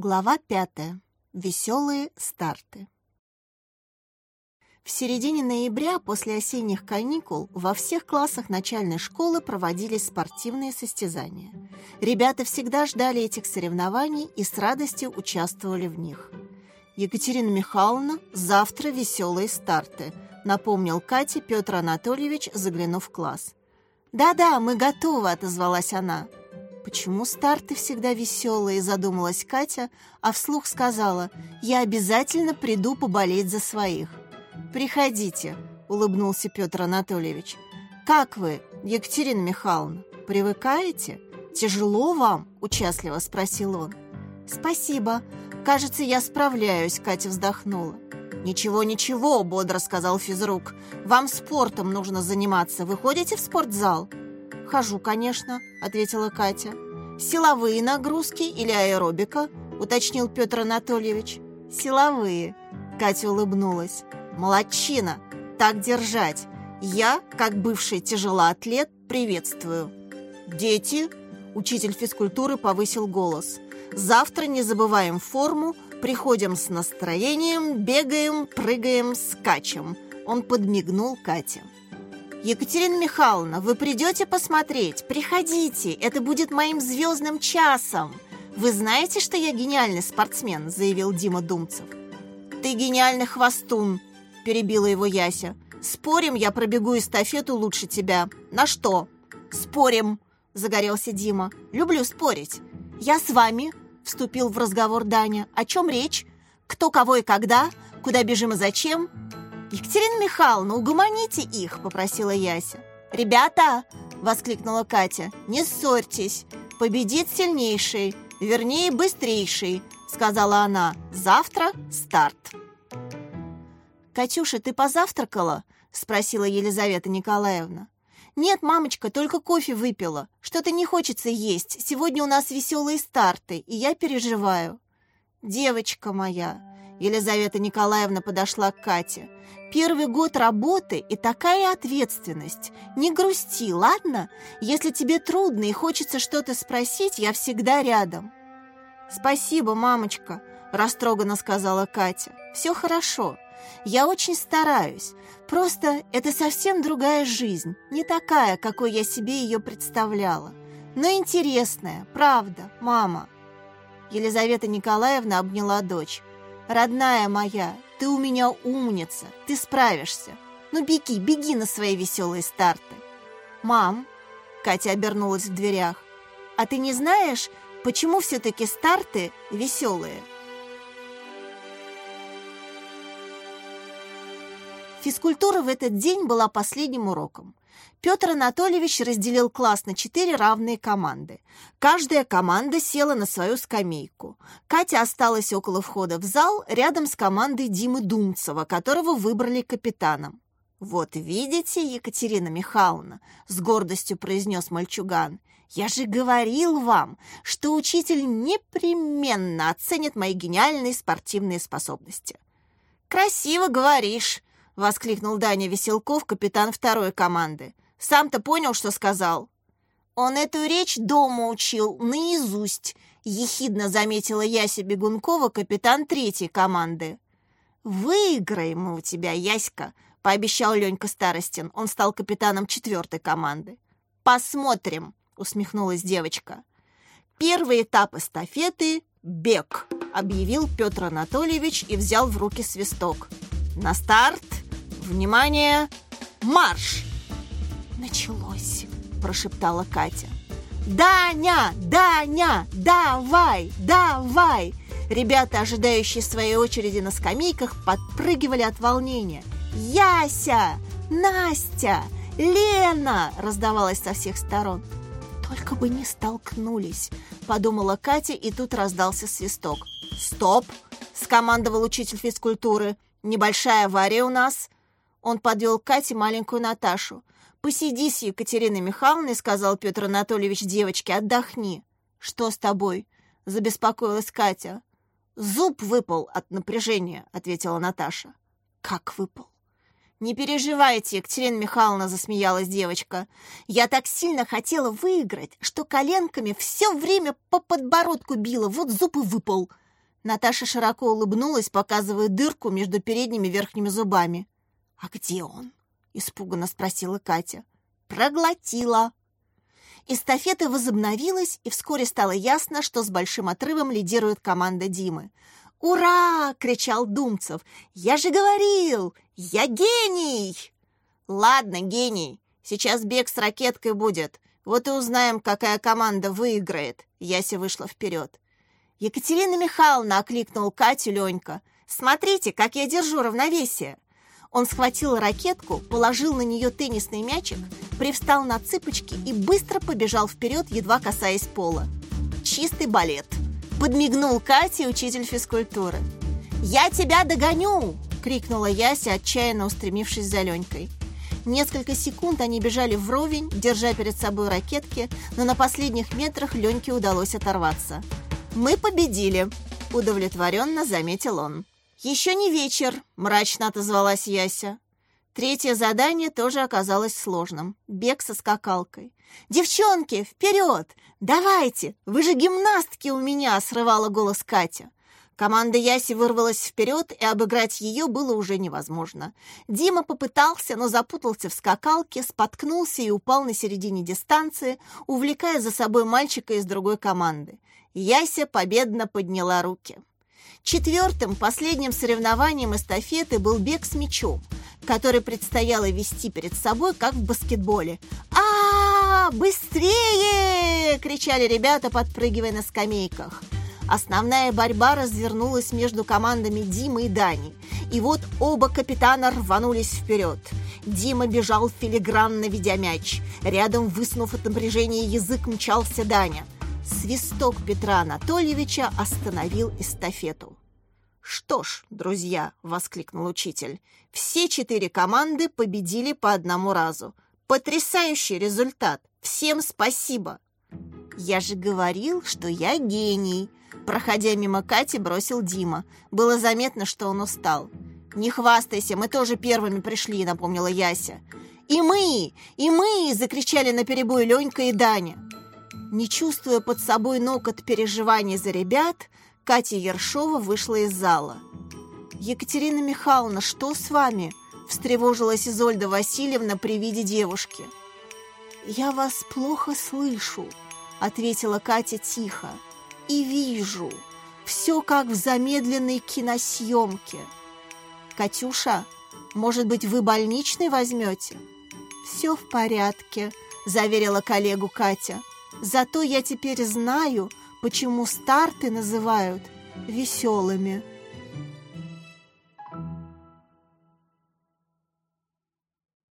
Глава пятая. Веселые старты. В середине ноября после осенних каникул во всех классах начальной школы проводились спортивные состязания. Ребята всегда ждали этих соревнований и с радостью участвовали в них. Екатерина Михайловна, завтра веселые старты, напомнил Кате Петр Анатольевич, заглянув в класс. «Да-да, мы готовы», — отозвалась она. «Почему старты всегда веселые?» – задумалась Катя, а вслух сказала, «Я обязательно приду поболеть за своих». «Приходите», – улыбнулся Петр Анатольевич. «Как вы, Екатерина Михайловна, привыкаете? Тяжело вам?» – участливо спросил он. «Спасибо. Кажется, я справляюсь», – Катя вздохнула. «Ничего, ничего», – бодро сказал физрук. «Вам спортом нужно заниматься. Вы ходите в спортзал?» «Хожу, конечно», — ответила Катя. «Силовые нагрузки или аэробика?» — уточнил Петр Анатольевич. «Силовые», — Катя улыбнулась. «Молодчина! Так держать! Я, как бывший тяжелоатлет, приветствую!» «Дети!» — учитель физкультуры повысил голос. «Завтра не забываем форму, приходим с настроением, бегаем, прыгаем, скачем!» Он подмигнул Кате. «Екатерина Михайловна, вы придете посмотреть? Приходите, это будет моим звездным часом!» «Вы знаете, что я гениальный спортсмен?» – заявил Дима Думцев. «Ты гениальный хвостун!» – перебила его Яся. «Спорим, я пробегу эстафету лучше тебя. На что?» «Спорим!» – загорелся Дима. «Люблю спорить!» «Я с вами!» – вступил в разговор Даня. «О чем речь? Кто, кого и когда? Куда бежим и зачем?» «Екатерина Михайловна, угомоните их!» – попросила Яся. «Ребята!» – воскликнула Катя. «Не ссорьтесь! Победит сильнейший, вернее, быстрейший!» – сказала она. «Завтра старт!» «Катюша, ты позавтракала?» – спросила Елизавета Николаевна. «Нет, мамочка, только кофе выпила. Что-то не хочется есть. Сегодня у нас веселые старты, и я переживаю». «Девочка моя!» Елизавета Николаевна подошла к Кате. Первый год работы и такая ответственность. Не грусти, ладно? Если тебе трудно и хочется что-то спросить, я всегда рядом. Спасибо, мамочка, растроганно сказала Катя. Все хорошо. Я очень стараюсь. Просто это совсем другая жизнь, не такая, какой я себе ее представляла. Но интересная, правда, мама. Елизавета Николаевна обняла дочь. «Родная моя, ты у меня умница, ты справишься. Ну беги, беги на свои веселые старты. Мам, Катя обернулась в дверях, а ты не знаешь, почему все-таки старты веселые? Физкультура в этот день была последним уроком. Петр Анатольевич разделил класс на четыре равные команды. Каждая команда села на свою скамейку. Катя осталась около входа в зал, рядом с командой Димы Думцева, которого выбрали капитаном. «Вот видите, Екатерина Михайловна», — с гордостью произнес мальчуган, «я же говорил вам, что учитель непременно оценит мои гениальные спортивные способности». «Красиво говоришь», — воскликнул Даня Веселков, капитан второй команды. Сам-то понял, что сказал?» «Он эту речь дома учил наизусть», — ехидно заметила Яся Бегункова, капитан третьей команды. «Выиграем мы у тебя, Яська», — пообещал Ленька Старостин. Он стал капитаном четвертой команды. «Посмотрим», — усмехнулась девочка. «Первый этап эстафеты — бег», — объявил Петр Анатольевич и взял в руки свисток. «На старт! Внимание! Марш!» «Началось!» – прошептала Катя. «Даня! Даня! Давай! Давай!» Ребята, ожидающие своей очереди на скамейках, подпрыгивали от волнения. «Яся! Настя! Лена!» – раздавалось со всех сторон. «Только бы не столкнулись!» – подумала Катя, и тут раздался свисток. «Стоп!» – скомандовал учитель физкультуры. «Небольшая авария у нас!» Он подвел Кате маленькую Наташу. «Посиди с Екатериной Михайловной», — сказал Петр Анатольевич девочке, — «отдохни». «Что с тобой?» — забеспокоилась Катя. «Зуб выпал от напряжения», — ответила Наташа. «Как выпал?» «Не переживайте, Екатерина Михайловна», — засмеялась девочка. «Я так сильно хотела выиграть, что коленками все время по подбородку била, вот зуб и выпал». Наташа широко улыбнулась, показывая дырку между передними верхними зубами. «А где он?» — испуганно спросила Катя. «Проглотила». Эстафета возобновилась, и вскоре стало ясно, что с большим отрывом лидирует команда Димы. «Ура!» — кричал Думцев. «Я же говорил! Я гений!» «Ладно, гений, сейчас бег с ракеткой будет. Вот и узнаем, какая команда выиграет». Яся вышла вперед. «Екатерина Михайловна!» — окликнул Катю Ленька. «Смотрите, как я держу равновесие!» Он схватил ракетку, положил на нее теннисный мячик, привстал на цыпочки и быстро побежал вперед, едва касаясь пола. «Чистый балет!» — подмигнул Кате учитель физкультуры. «Я тебя догоню!» — крикнула Яся, отчаянно устремившись за Ленькой. Несколько секунд они бежали вровень, держа перед собой ракетки, но на последних метрах Леньке удалось оторваться. «Мы победили!» — удовлетворенно заметил он. «Еще не вечер», — мрачно отозвалась Яся. Третье задание тоже оказалось сложным. Бег со скакалкой. «Девчонки, вперед! Давайте! Вы же гимнастки у меня!» — срывала голос Катя. Команда Яси вырвалась вперед, и обыграть ее было уже невозможно. Дима попытался, но запутался в скакалке, споткнулся и упал на середине дистанции, увлекая за собой мальчика из другой команды. Яся победно подняла руки. Четвертым, последним соревнованием эстафеты был бег с мячом, который предстояло вести перед собой, как в баскетболе. а, Быстрее!» — кричали ребята, подпрыгивая на скамейках. Основная борьба развернулась между командами Димы и Дани. И вот оба капитана рванулись вперед. Дима бежал филигранно, ведя мяч. Рядом, высунув от напряжения язык, мчался Даня — Свисток Петра Анатольевича остановил эстафету. «Что ж, друзья!» — воскликнул учитель. «Все четыре команды победили по одному разу. Потрясающий результат! Всем спасибо!» «Я же говорил, что я гений!» Проходя мимо Кати, бросил Дима. Было заметно, что он устал. «Не хвастайся, мы тоже первыми пришли», — напомнила Яся. «И мы! И мы!» — закричали наперебой Ленька и Даня. Не чувствуя под собой ног от переживаний за ребят, Катя Ершова вышла из зала. «Екатерина Михайловна, что с вами?» – встревожилась Изольда Васильевна при виде девушки. «Я вас плохо слышу», – ответила Катя тихо. «И вижу. Все как в замедленной киносъемке. Катюша, может быть, вы больничный возьмете?» «Все в порядке», – заверила коллегу Катя. Зато я теперь знаю, почему старты называют веселыми.